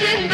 in the